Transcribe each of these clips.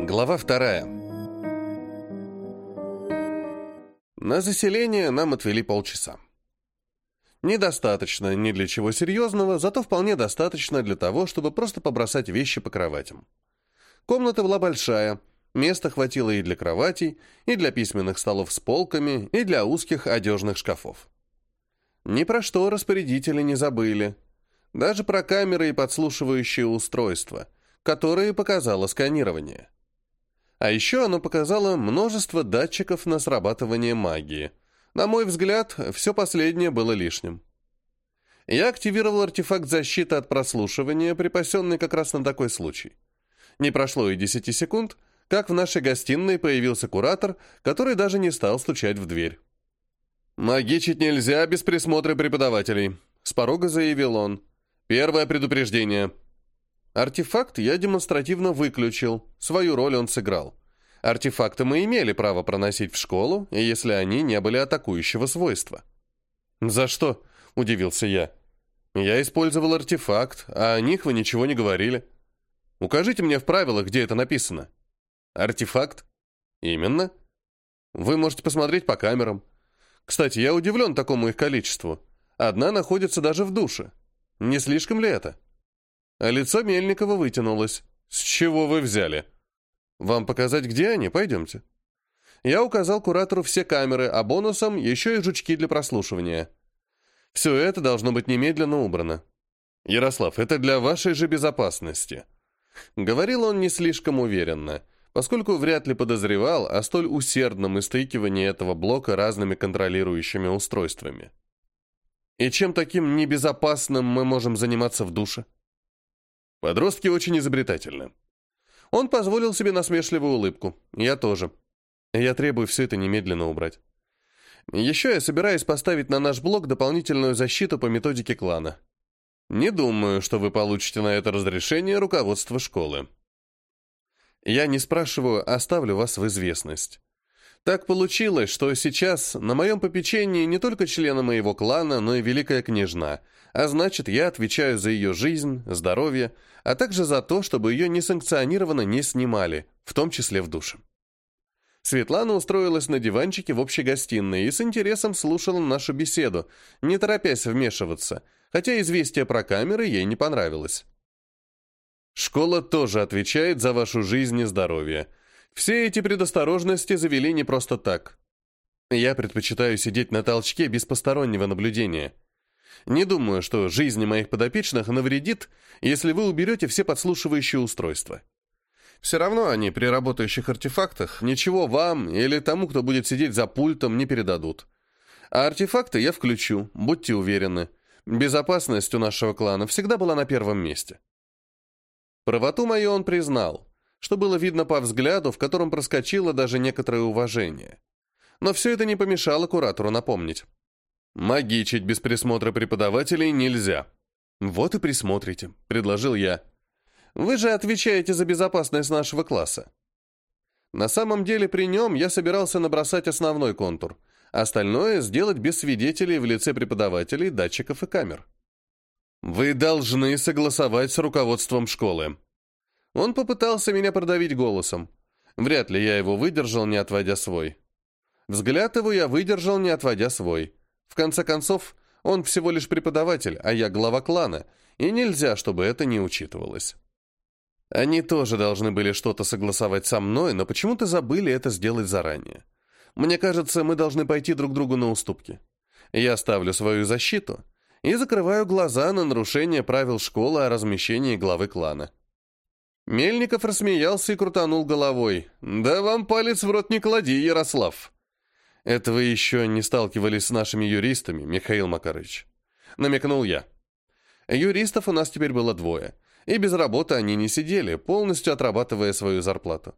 Глава вторая. На заселение нам отвели полчаса. Недостаточно ни для чего серьезного, зато вполне достаточно для того, чтобы просто побросать вещи по кроватям. Комната была большая, места хватило и для кроватей, и для письменных столов с полками, и для узких одежных шкафов. Ни про что распорядители не забыли. Даже про камеры и подслушивающие устройства, которые показало сканирование. А еще оно показало множество датчиков на срабатывание магии. На мой взгляд, все последнее было лишним. Я активировал артефакт защиты от прослушивания, припасенный как раз на такой случай. Не прошло и 10 секунд, как в нашей гостиной появился куратор, который даже не стал стучать в дверь. «Магичить нельзя без присмотра преподавателей», — с порога заявил он. «Первое предупреждение. Артефакт я демонстративно выключил, свою роль он сыграл. Артефакты мы имели право проносить в школу, если они не были атакующего свойства. «За что?» – удивился я. «Я использовал артефакт, а о них вы ничего не говорили. Укажите мне в правилах, где это написано». «Артефакт?» «Именно. Вы можете посмотреть по камерам. Кстати, я удивлен такому их количеству. Одна находится даже в душе. Не слишком ли это?» А лицо Мельникова вытянулось. «С чего вы взяли?» «Вам показать, где они? Пойдемте». Я указал куратору все камеры, а бонусом еще и жучки для прослушивания. Все это должно быть немедленно убрано. «Ярослав, это для вашей же безопасности». Говорил он не слишком уверенно, поскольку вряд ли подозревал о столь усердном истыкивании этого блока разными контролирующими устройствами. «И чем таким небезопасным мы можем заниматься в душе?» Подростки очень изобретательны. Он позволил себе насмешливую улыбку. Я тоже. Я требую все это немедленно убрать. Еще я собираюсь поставить на наш блок дополнительную защиту по методике клана. Не думаю, что вы получите на это разрешение руководство школы. Я не спрашиваю, оставлю вас в известность. Так получилось, что сейчас на моем попечении не только члены моего клана, но и великая княжна, а значит, я отвечаю за ее жизнь, здоровье, а также за то, чтобы ее несанкционированно не снимали, в том числе в душе. Светлана устроилась на диванчике в общей гостиной и с интересом слушала нашу беседу, не торопясь вмешиваться, хотя известие про камеры ей не понравилось. «Школа тоже отвечает за вашу жизнь и здоровье», все эти предосторожности завели не просто так. Я предпочитаю сидеть на толчке без постороннего наблюдения. Не думаю, что жизни моих подопечных навредит, если вы уберете все подслушивающие устройства. Все равно они при работающих артефактах ничего вам или тому, кто будет сидеть за пультом, не передадут. А артефакты я включу, будьте уверены. Безопасность у нашего клана всегда была на первом месте. Правоту мою он признал, что было видно по взгляду, в котором проскочило даже некоторое уважение. Но все это не помешало куратору напомнить. «Магичить без присмотра преподавателей нельзя». «Вот и присмотрите», — предложил я. «Вы же отвечаете за безопасность нашего класса». На самом деле при нем я собирался набросать основной контур, остальное сделать без свидетелей в лице преподавателей, датчиков и камер. «Вы должны согласовать с руководством школы», он попытался меня продавить голосом. Вряд ли я его выдержал, не отводя свой. Взгляд его я выдержал, не отводя свой. В конце концов, он всего лишь преподаватель, а я глава клана, и нельзя, чтобы это не учитывалось. Они тоже должны были что-то согласовать со мной, но почему-то забыли это сделать заранее. Мне кажется, мы должны пойти друг другу на уступки. Я ставлю свою защиту и закрываю глаза на нарушение правил школы о размещении главы клана. Мельников рассмеялся и крутанул головой. «Да вам палец в рот не клади, Ярослав!» «Это вы еще не сталкивались с нашими юристами, Михаил Макарович?» Намекнул я. Юристов у нас теперь было двое, и без работы они не сидели, полностью отрабатывая свою зарплату.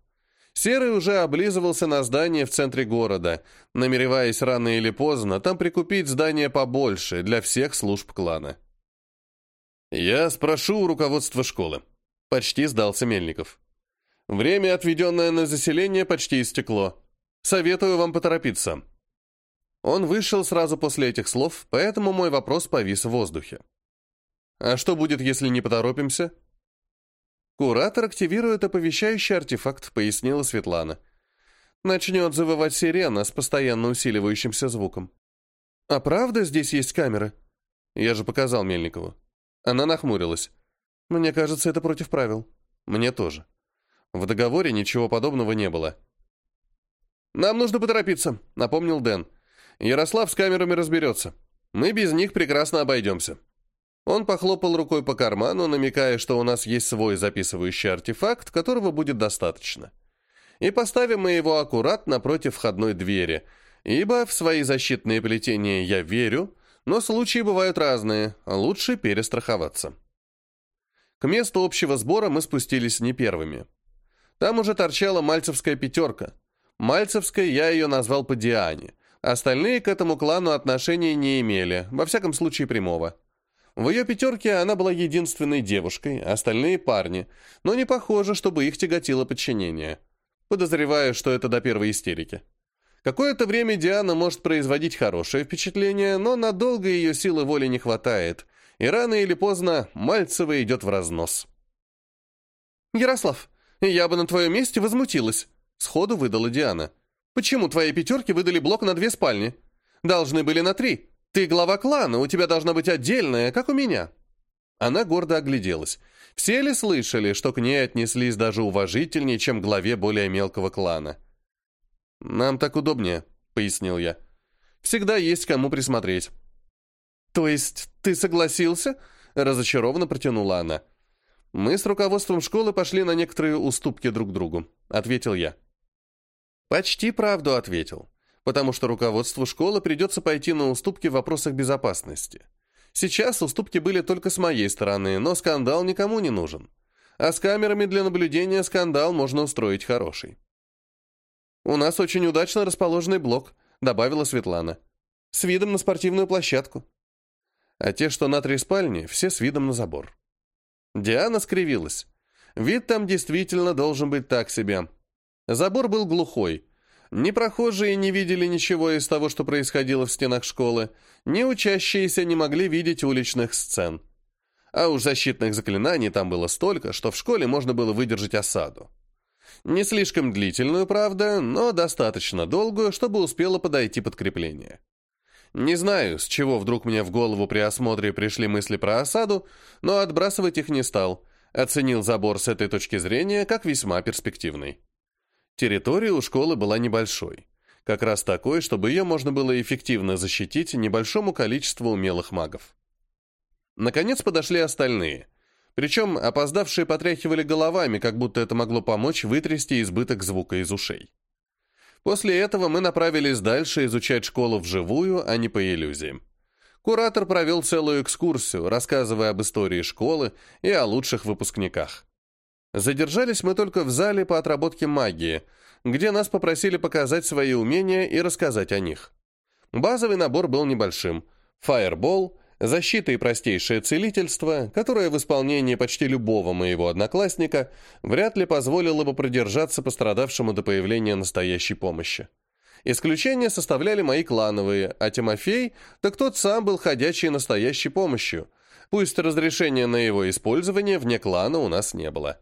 Серый уже облизывался на здание в центре города, намереваясь рано или поздно там прикупить здание побольше для всех служб клана. «Я спрошу у руководства школы», Почти сдался Мельников. Время, отведенное на заселение, почти истекло. Советую вам поторопиться. Он вышел сразу после этих слов, поэтому мой вопрос повис в воздухе. А что будет, если не поторопимся? Куратор активирует оповещающий артефакт, пояснила Светлана. Начнет завывать сирена с постоянно усиливающимся звуком. А правда здесь есть камеры? Я же показал Мельникову. Она нахмурилась. Мне кажется, это против правил. Мне тоже. В договоре ничего подобного не было. «Нам нужно поторопиться», — напомнил Дэн. «Ярослав с камерами разберется. Мы без них прекрасно обойдемся». Он похлопал рукой по карману, намекая, что у нас есть свой записывающий артефакт, которого будет достаточно. И поставим мы его аккурат напротив входной двери, ибо в свои защитные плетения я верю, но случаи бывают разные, лучше перестраховаться. К месту общего сбора мы спустились не первыми. Там уже торчала мальцевская пятерка. Мальцевской я ее назвал по Диане. Остальные к этому клану отношения не имели, во всяком случае прямого. В ее пятерке она была единственной девушкой, остальные парни, но не похоже, чтобы их тяготило подчинение. Подозреваю, что это до первой истерики. Какое-то время Диана может производить хорошее впечатление, но надолго ее силы воли не хватает, и рано или поздно Мальцева идет в разнос. «Ярослав, я бы на твоем месте возмутилась», — сходу выдала Диана. «Почему твои пятерки выдали блок на две спальни? Должны были на три. Ты глава клана, у тебя должна быть отдельная, как у меня». Она гордо огляделась. Все ли слышали, что к ней отнеслись даже уважительнее, чем главе более мелкого клана? «Нам так удобнее», — пояснил я. «Всегда есть кому присмотреть». «То есть ты согласился?» — разочарованно протянула она. «Мы с руководством школы пошли на некоторые уступки друг другу», — ответил я. Почти правду ответил, потому что руководству школы придется пойти на уступки в вопросах безопасности. Сейчас уступки были только с моей стороны, но скандал никому не нужен. А с камерами для наблюдения скандал можно устроить хороший. «У нас очень удачно расположенный блок», — добавила Светлана. «С видом на спортивную площадку». А те, что на три спальни, все с видом на забор. Диана скривилась. Вид там действительно должен быть так себе. Забор был глухой. Ни прохожие не видели ничего из того, что происходило в стенах школы, ни учащиеся не могли видеть уличных сцен. А уж защитных заклинаний там было столько, что в школе можно было выдержать осаду. Не слишком длительную, правда, но достаточно долгую, чтобы успело подойти подкрепление. Не знаю, с чего вдруг мне в голову при осмотре пришли мысли про осаду, но отбрасывать их не стал. Оценил забор с этой точки зрения как весьма перспективный. Территория у школы была небольшой. Как раз такой, чтобы ее можно было эффективно защитить небольшому количеству умелых магов. Наконец подошли остальные – причем опоздавшие потряхивали головами, как будто это могло помочь вытрясти избыток звука из ушей. После этого мы направились дальше изучать школу вживую, а не по иллюзиям. Куратор провел целую экскурсию, рассказывая об истории школы и о лучших выпускниках. Задержались мы только в зале по отработке магии, где нас попросили показать свои умения и рассказать о них. Базовый набор был небольшим. Фаербол, защита и простейшее целительство, которое в исполнении почти любого моего одноклассника вряд ли позволило бы продержаться пострадавшему до появления настоящей помощи. Исключения составляли мои клановые, а Тимофей, так тот сам был ходячей настоящей помощью, пусть разрешения на его использование вне клана у нас не было.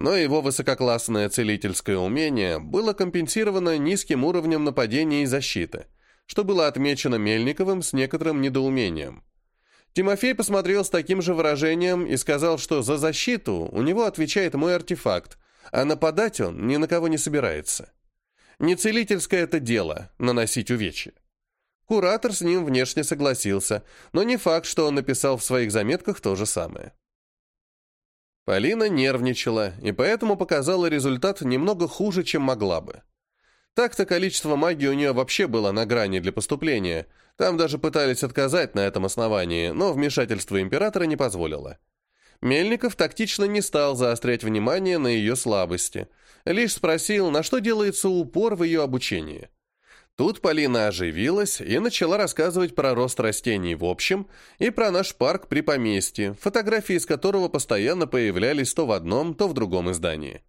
Но его высококлассное целительское умение было компенсировано низким уровнем нападения и защиты – что было отмечено Мельниковым с некоторым недоумением. Тимофей посмотрел с таким же выражением и сказал, что за защиту у него отвечает мой артефакт, а нападать он ни на кого не собирается. Не целительское это дело — наносить увечья. Куратор с ним внешне согласился, но не факт, что он написал в своих заметках то же самое. Полина нервничала и поэтому показала результат немного хуже, чем могла бы. Так-то количество магии у нее вообще было на грани для поступления. Там даже пытались отказать на этом основании, но вмешательство императора не позволило. Мельников тактично не стал заострять внимание на ее слабости. Лишь спросил, на что делается упор в ее обучении. Тут Полина оживилась и начала рассказывать про рост растений в общем и про наш парк при поместье, фотографии из которого постоянно появлялись то в одном, то в другом издании.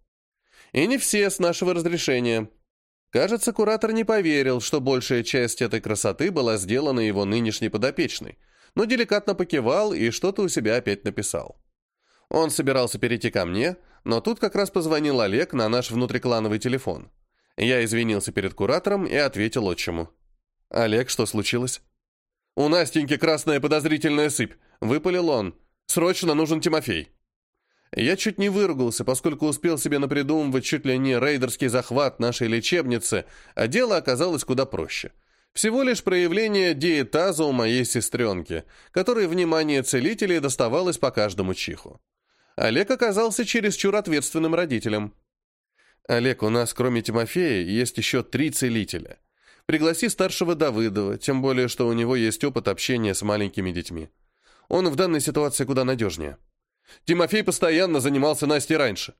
И не все с нашего разрешения – Кажется, куратор не поверил, что большая часть этой красоты была сделана его нынешней подопечной, но деликатно покивал и что-то у себя опять написал. Он собирался перейти ко мне, но тут как раз позвонил Олег на наш внутриклановый телефон. Я извинился перед куратором и ответил отчиму. «Олег, что случилось?» «У Настеньки красная подозрительная сыпь», — выпалил он. «Срочно нужен Тимофей». Я чуть не выругался, поскольку успел себе напридумывать чуть ли не рейдерский захват нашей лечебницы, а дело оказалось куда проще. Всего лишь проявление диетаза у моей сестренки, которой внимание целителей доставалось по каждому чиху. Олег оказался чересчур ответственным родителем. «Олег, у нас кроме Тимофея есть еще три целителя. Пригласи старшего Давыдова, тем более, что у него есть опыт общения с маленькими детьми. Он в данной ситуации куда надежнее». Тимофей постоянно занимался Настей раньше.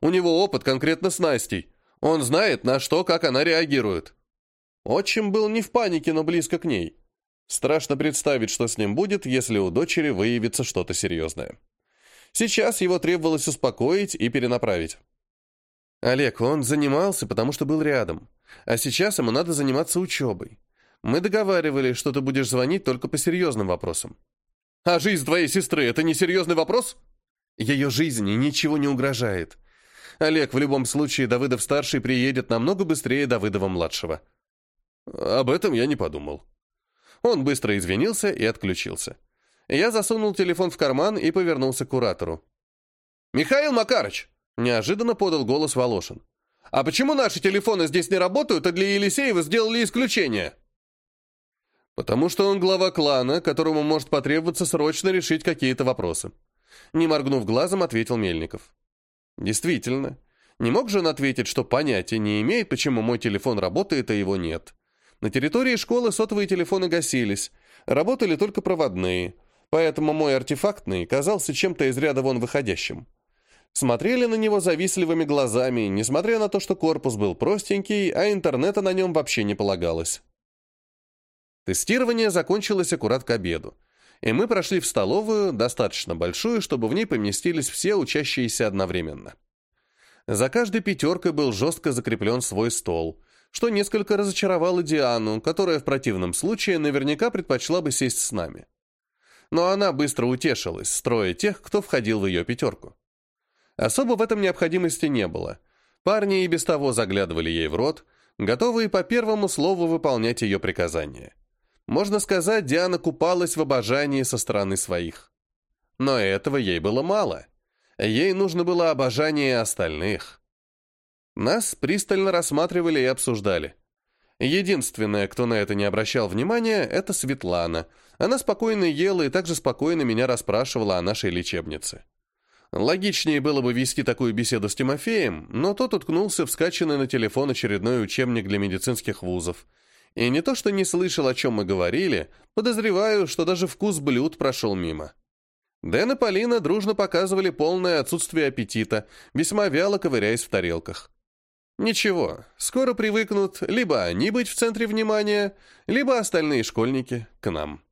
У него опыт конкретно с Настей. Он знает, на что, как она реагирует. Отчим был не в панике, но близко к ней. Страшно представить, что с ним будет, если у дочери выявится что-то серьезное. Сейчас его требовалось успокоить и перенаправить. Олег, он занимался, потому что был рядом. А сейчас ему надо заниматься учебой. Мы договаривались, что ты будешь звонить только по серьезным вопросам. А жизнь твоей сестры — это не серьезный вопрос? Ее жизни ничего не угрожает. Олег, в любом случае, Давыдов-старший приедет намного быстрее Давыдова-младшего. Об этом я не подумал. Он быстро извинился и отключился. Я засунул телефон в карман и повернулся к куратору. «Михаил Макарыч!» — неожиданно подал голос Волошин. «А почему наши телефоны здесь не работают, а для Елисеева сделали исключение?» «Потому что он глава клана, которому может потребоваться срочно решить какие-то вопросы», не моргнув глазом, ответил Мельников. Действительно. Не мог же он ответить, что понятия не имеет, почему мой телефон работает, а его нет. На территории школы сотовые телефоны гасились, работали только проводные, поэтому мой артефактный казался чем-то из ряда вон выходящим. Смотрели на него завистливыми глазами, несмотря на то, что корпус был простенький, а интернета на нем вообще не полагалось. Тестирование закончилось аккурат к обеду и мы прошли в столовую, достаточно большую, чтобы в ней поместились все учащиеся одновременно. За каждой пятеркой был жестко закреплен свой стол, что несколько разочаровало Диану, которая в противном случае наверняка предпочла бы сесть с нами. Но она быстро утешилась, строя тех, кто входил в ее пятерку. Особо в этом необходимости не было. Парни и без того заглядывали ей в рот, готовые по первому слову выполнять ее приказания. Можно сказать, Диана купалась в обожании со стороны своих. Но этого ей было мало. Ей нужно было обожание остальных. Нас пристально рассматривали и обсуждали. Единственная, кто на это не обращал внимания, это Светлана. Она спокойно ела и также спокойно меня расспрашивала о нашей лечебнице. Логичнее было бы вести такую беседу с Тимофеем, но тот уткнулся в скачанный на телефон очередной учебник для медицинских вузов – и не то что не слышал, о чем мы говорили, подозреваю, что даже вкус блюд прошел мимо. Дэн и Полина дружно показывали полное отсутствие аппетита, весьма вяло ковыряясь в тарелках. Ничего, скоро привыкнут либо они быть в центре внимания, либо остальные школьники к нам.